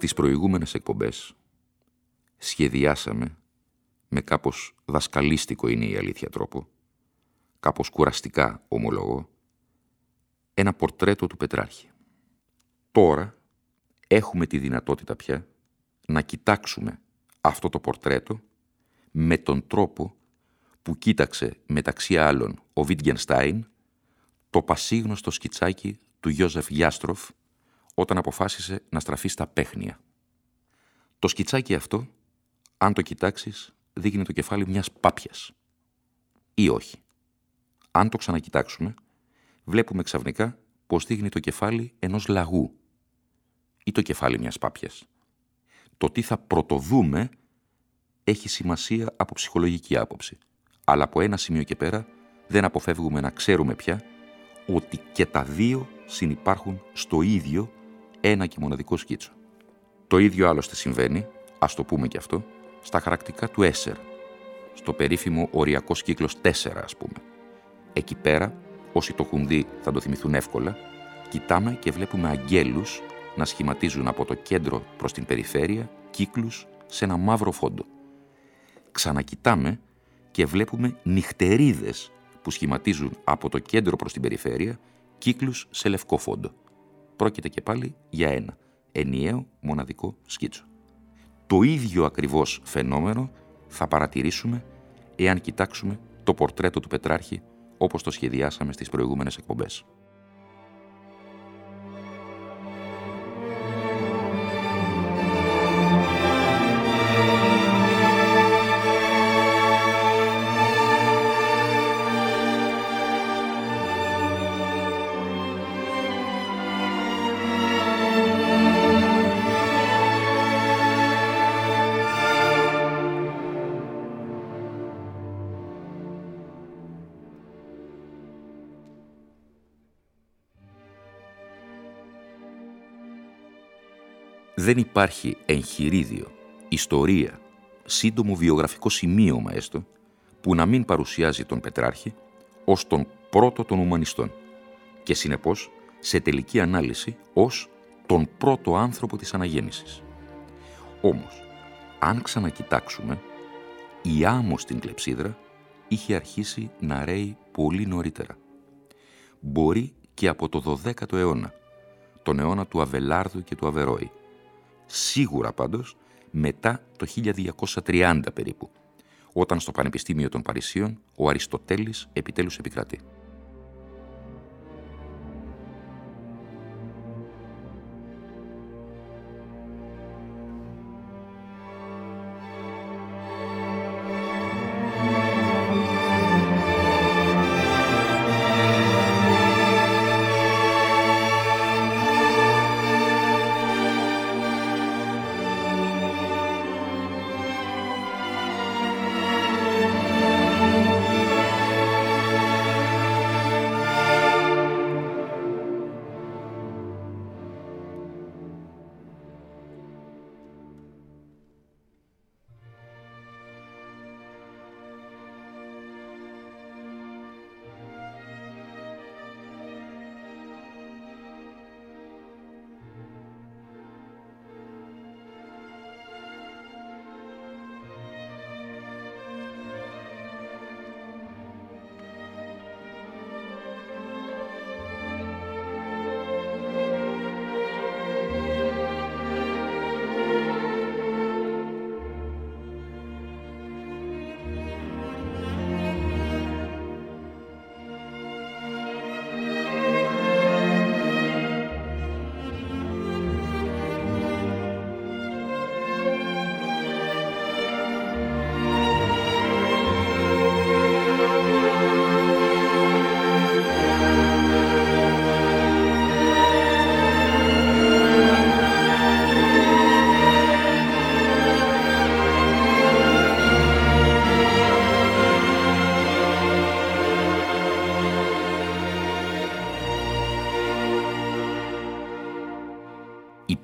Στις προηγούμενες εκπομπές σχεδιάσαμε με κάπως δασκαλίστικο είναι η αλήθεια τρόπο, κάπως κουραστικά ομολογώ, ένα πορτρέτο του Πετράρχη. Τώρα έχουμε τη δυνατότητα πια να κοιτάξουμε αυτό το πορτρέτο με τον τρόπο που κοίταξε μεταξύ άλλων ο Βίτγενστάιν το πασίγνωστο σκιτσάκι του Γιώζεφ Γιάστροφ όταν αποφάσισε να στραφεί στα παίχνια. Το σκιτσάκι αυτό, αν το κοιτάξεις, δείχνει το κεφάλι μιας πάπιας. Ή όχι. Αν το ξανακοιτάξουμε, βλέπουμε ξαφνικά πως δείχνει το κεφάλι ενός λαγού ή το κεφάλι μιας πάπιας. Το τι θα πρωτοδούμε έχει σημασία από ψυχολογική άποψη. Αλλά από ένα σημείο και πέρα δεν αποφεύγουμε να ξέρουμε πια ότι και τα δύο συνυπάρχουν στο ίδιο ένα και μοναδικό σκίτσο. Το ίδιο άλλωστε συμβαίνει, ας το πούμε και αυτό, στα χαρακτικά του Έσερ, στο περίφημο οριακό κύκλος 4 ας πούμε. Εκεί πέρα, όσοι το έχουν δει θα το θυμηθούν εύκολα, κοιτάμε και βλέπουμε αγγέλους να σχηματίζουν από το κέντρο προς την περιφέρεια κύκλους σε ένα μαύρο φόντο. Ξανακοιτάμε και βλέπουμε νυχτερίδες που σχηματίζουν από το κέντρο προς την περιφέρεια κύκλους σε λευκό φόντο. Πρόκειται και πάλι για ένα ενιαίο μοναδικό σκίτσο. Το ίδιο ακριβώς φαινόμενο θα παρατηρήσουμε εάν κοιτάξουμε το πορτρέτο του Πετράρχη όπως το σχεδιάσαμε στις προηγούμενες εκπομπές. Δεν υπάρχει εγχειρίδιο, ιστορία, σύντομο βιογραφικό σημείωμα έστω, που να μην παρουσιάζει τον Πετράρχη ως τον πρώτο των ουμανιστών και συνεπώς σε τελική ανάλυση ως τον πρώτο άνθρωπο της αναγέννησης. Όμως, αν ξανακοιτάξουμε, η άμμος στην κλεψίδρα είχε αρχίσει να ρέει πολύ νωρίτερα. Μπορεί και από το 12ο αιώνα, τον αιώνα του Αβελάρδου και του Αβερόη, σίγουρα πάντως μετά το 1230 περίπου, όταν στο Πανεπιστήμιο των Παρισίων ο Αριστοτέλης επιτέλους επικρατεί.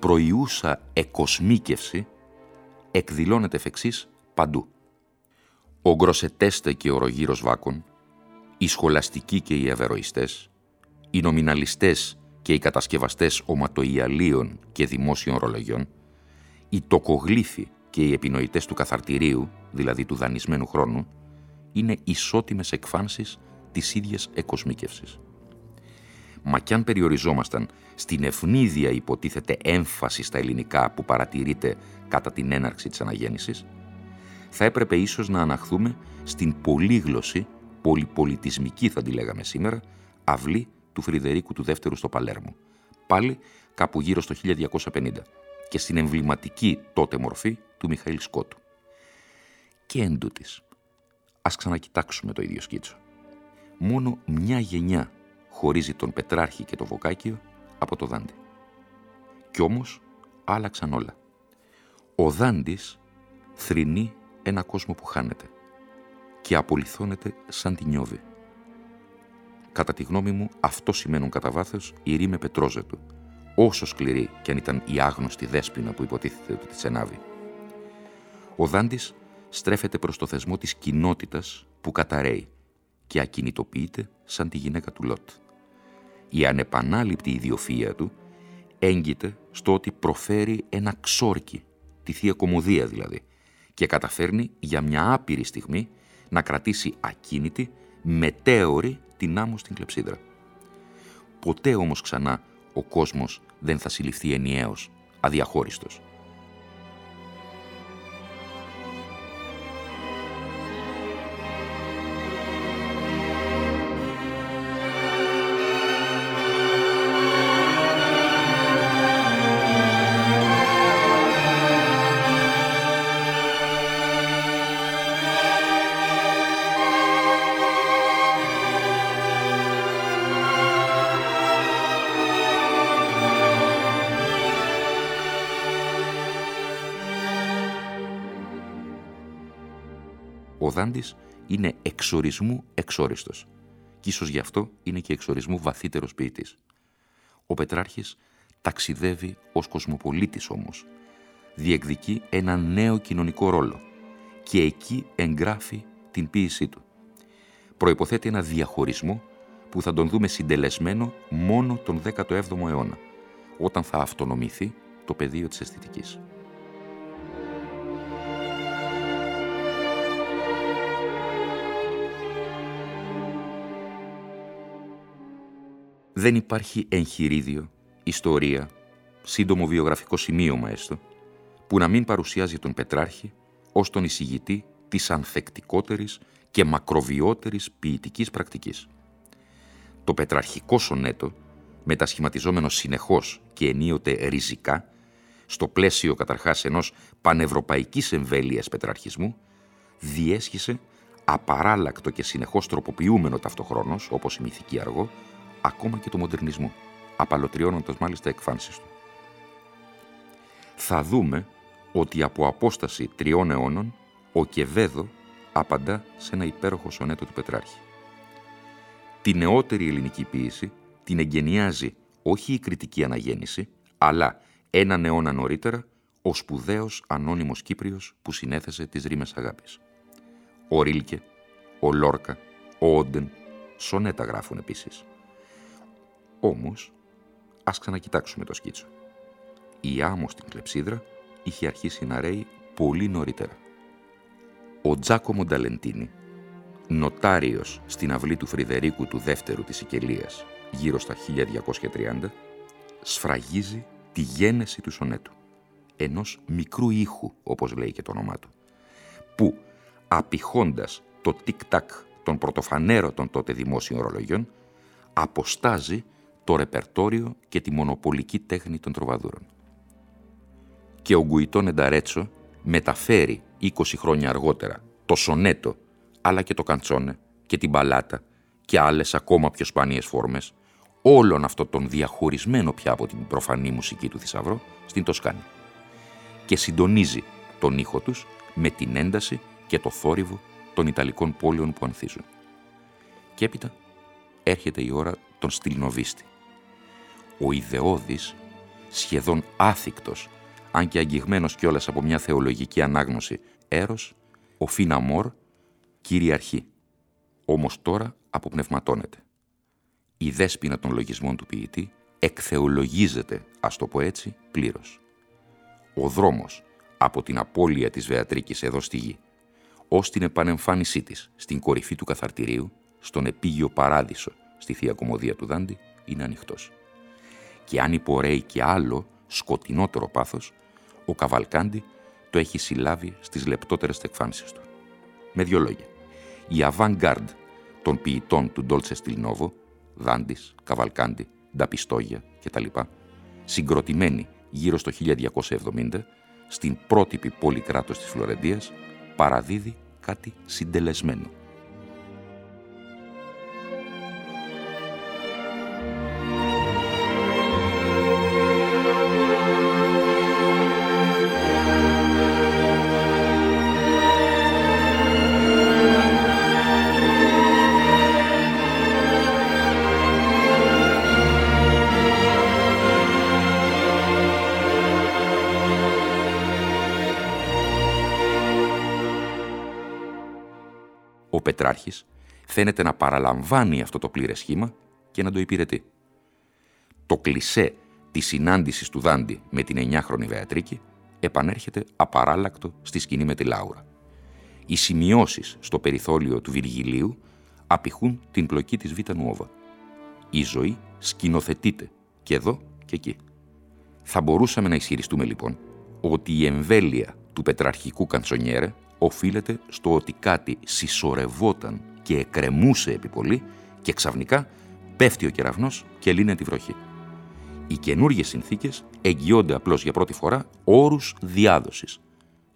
Προϊούσα εκοσμίκευση εκδηλώνεται εφ' παντού. Ο Γκροσετέστε και ο Ρογύρος Βάκων, οι σχολαστικοί και οι αβεροϊστές, οι νομιναλιστές και οι κατασκευαστές οματοϊαλίων και δημόσιων ρολογιών, οι τοκογλύφοι και οι επινοητές του καθαρτηρίου, δηλαδή του δανεισμένου χρόνου, είναι ισότιμες εκφάνσεις της ίδιας εκοσμίκευσης. Μα κι αν περιοριζόμασταν στην ευνίδια υποτίθεται έμφαση στα ελληνικά που παρατηρείται κατά την έναρξη της αναγέννησης, θα έπρεπε ίσως να αναχθούμε στην πολύγλωση, πολυπολιτισμική θα τη λέγαμε σήμερα, αυλή του Φρυδερίκου του Δεύτερου στο Παλέρμο, πάλι κάπου γύρω στο 1250 και στην εμβληματική τότε μορφή του Μιχαήλ Σκότου. Και εντούτοις, ας ξανακοιτάξουμε το ίδιο σκίτσο. Μόνο μια γενιά χωρίζει τον Πετράρχη και το Βοκάκιο από το Δάντη. Κι όμως άλλαξαν όλα. Ο Δάντης θρηνεί ένα κόσμο που χάνεται και απολυθώνεται σαν τη νιώβη. Κατά τη γνώμη μου, αυτό σημαίνουν κατά βάθος η ρήμε Πετρόζετου, όσο σκληρή κι αν ήταν η άγνωστη δέσποινα που υποτίθεται ότι της ενάβει. Ο Δάντης στρέφεται προς το θεσμό της κοινότητας που καταραίει και ακινητοποιείται σαν τη γυναίκα του Λότ. Η ανεπανάληπτη ιδιοφία του έγκυται στο ότι προφέρει ένα ξόρκι, τη Θεία Κομμωδία δηλαδή, και καταφέρνει για μια άπειρη στιγμή να κρατήσει ακίνητη, μετέωρη την άμμο στην κλεψίδρα. Ποτέ όμως ξανά ο κόσμος δεν θα συλληφθεί ενιαίος, αδιαχώριστος. Ο Δάντης είναι εξορισμού εξόριστος και ίσως γι' αυτό είναι και εξορισμού βαθύτερος ποιητής. Ο Πετράρχης ταξιδεύει ως κοσμοπολίτης όμως. Διεκδικεί ένα νέο κοινωνικό ρόλο και εκεί εγγράφει την ποίησή του. Προϋποθέτει ένα διαχωρισμό που θα τον δούμε συντελεσμένο μόνο τον 17ο αιώνα, όταν θα αυτονομηθεί το πεδίο της αισθητικής. Δεν υπάρχει εγχειρίδιο, ιστορία, σύντομο βιογραφικό σημείωμα έστω, που να μην παρουσιάζει τον Πετράρχη ως τον εισηγητή της ανθεκτικότερης και μακροβιότερης ποιητικής πρακτικής. Το πετραρχικό σονέτο, μετασχηματιζόμενο συνεχώς και ενίοτε ριζικά, στο πλαίσιο καταρχάς ενός πανευρωπαϊκής εμβέλειας πετραρχισμού, διέσχισε απαράλλακτο και συνεχώς τροποποιούμενο ταυτοχρόνως, όπως η μυθική αργό, ακόμα και του μοντερνισμού, απαλωτριώνοντας μάλιστα εκφάνσεις του. Θα δούμε ότι από απόσταση τριών αιώνων ο Κεβέδο απαντά σε ένα υπέροχο σονέτο του Πετράρχη. Τη νεότερη ελληνική ποίηση την εγκαινιάζει όχι η κριτική αναγέννηση, αλλά έναν αιώνα νωρίτερα ο σπουδαίος ανώνυμος Κύπριος που συνέθεσε τις ρήμες αγάπης. Ο Ρίλκε, ο Λόρκα, ο Όντεν, σονέτα γράφουν επίσης. Όμως, ας ξανακοιτάξουμε το σκίτσο. Η άμμο στην κλεψίδρα είχε αρχίσει να ρέει πολύ νωρίτερα. Ο Τζάκο Μονταλεντίνη, νοτάριος στην αυλή του Φρυδερίκου του δεύτερου της Σικελίας, γύρω στα 1230, σφραγίζει τη γένεση του σονέτου, ενός μικρού ήχου, όπως λέει και το όνομά του, που, απηχώντας το τικ-τακ των πρωτοφανέρωτων τότε δημόσιων ορολογιών, αποστάζει το ρεπερτόριο και τη μονοπολική τέχνη των τροβαδούρων. Και ο Γκουιτόν Ενταρέτσο μεταφέρει 20 χρόνια αργότερα το σονέτο, αλλά και το καντσόνε και την μπαλάτα και άλλες ακόμα πιο σπάνιες φόρμες, όλον αυτό τον διαχωρισμένο πια από την προφανή μουσική του θησαυρό στην Τοσκάνη. Και συντονίζει τον ήχο τους με την ένταση και το θόρυβο των Ιταλικών πόλεων που ανθίζουν. Και έπειτα έρχεται η ώρα των Στυλνοβίστη, ο ιδεώδης σχεδόν άθικτος, αν και αγγιγμένος κιόλας από μια θεολογική ανάγνωση, έρος, ο Φίνα Μόρ, κυριαρχεί. Όμως τώρα αποπνευματώνεται. Η δέσποινα των λογισμών του ποιητή εκθεολογίζεται, ας το πω έτσι, πλήρως. Ο δρόμος από την απώλεια της Βεατρίκης εδώ στη γη, ως την επανεμφάνισή της στην κορυφή του καθαρτηρίου, στον επίγειο παράδεισο στη Θεία Κομμωδία του Δάντη, είναι ανοιχτός. Και αν υπορρέει και άλλο, σκοτεινότερο πάθος, ο Καβαλκάντι το έχει συλλάβει στις λεπτότερες εκφάνσεις του. Με δύο λόγια, η avant-garde των ποιητών του Ντόλτσε Στυλνόβο, Δάντης, Καβαλκάντι, Νταπιστόγια κτλ., συγκροτημένοι γύρω στο 1270, στην πρότυπη πόλη κράτος της Φλωρεντίας, παραδίδει κάτι συντελεσμένο. Πετράρχης φαίνεται να παραλαμβάνει αυτό το πλήρες σχήμα και να το υπηρετεί. Το κλισέ της συνάντησης του Δάντη με την εννιάχρονη Βεατρίκη επανέρχεται απαράλλακτο στη σκηνή με τη Λάουρα. Οι σημειώσεις στο περιθώριο του Βυργιλίου απηχούν την πλοκή της Β' Νουόβα. Η ζωή σκηνοθετείται και εδώ και εκεί. Θα μπορούσαμε να ισχυριστούμε λοιπόν ότι η εμβέλεια του πετραρχικού καντσονιέρε οφείλεται στο ότι κάτι συσσωρευόταν και εκρεμούσε επί πολύ και ξαφνικά πέφτει ο κεραυνός και λύνε τη βροχή. Οι καινούργιες συνθήκες εγγυώνται απλώς για πρώτη φορά όρους διάδοσης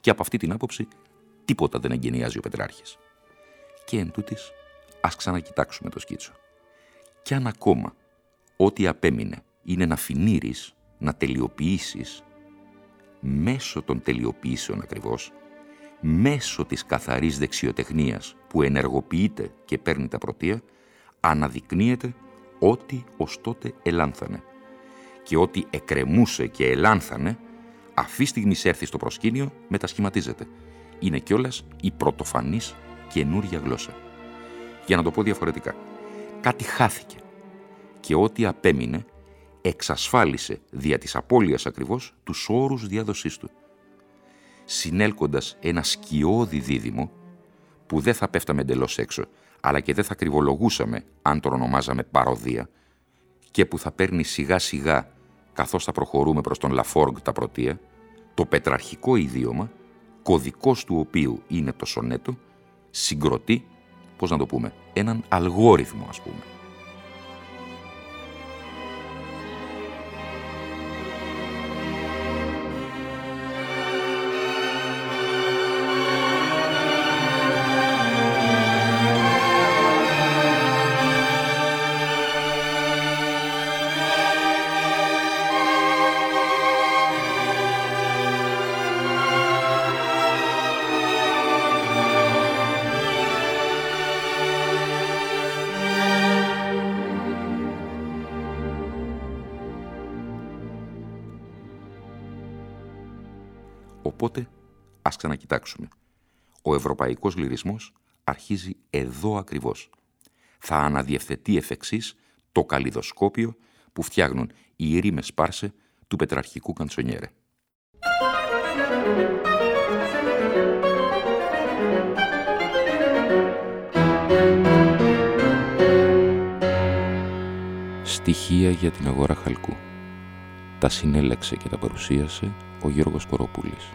και από αυτή την άποψη τίποτα δεν εγκαινιάζει ο Πετράρχης. Και εν τούτης, ας ξανακοιτάξουμε το σκίτσο. Κι αν ακόμα ό,τι απέμεινε είναι να φινίρεις, να τελειοποιήσεις, μέσω των τελειοποιήσεων ακριβώς, μέσω της καθαρής δεξιοτεχνίας που ενεργοποιείται και παίρνει τα πρωτεία, αναδεικνύεται ό,τι ως τότε ελάνθανε. Και ό,τι εκρεμούσε και ελάνθανε, αυτή στιγμή έρθει στο προσκήνιο, μετασχηματίζεται. Είναι κιόλας η πρωτοφανής καινούρια γλώσσα. Για να το πω διαφορετικά, κάτι χάθηκε και ό,τι απέμεινε εξασφάλισε δια της απώλειας ακριβώς τους όρους διάδοσής του συνέλκοντας ένα σκιώδη δίδυμο που δεν θα πέφταμε εντελώς έξω, αλλά και δεν θα κρυβολογούσαμε αν το ονομάζαμε παροδία και που θα παίρνει σιγά σιγά καθώς θα προχωρούμε προς τον Λαφόργκ τα πρωτεία, το πετραρχικό ιδίωμα, κωδικός του οποίου είναι το σονέτο, συγκροτεί, πώς να το πούμε, έναν αλγόριθμο ας πούμε. Οπότε, ας ξανακοιτάξουμε. Ο ευρωπαϊκός λυρισμός αρχίζει εδώ ακριβώς. Θα αναδιευθετεί εφ' εξής το καλλιδοσκόπιο που φτιάχνουν οι ρήμες Πάρσε του πετραρχικού καντσονιέρε. Στοιχεία για την αγορά χαλκού. Τα συνέλεξε και τα παρουσίασε ο Γιώργος Κοροπούλης.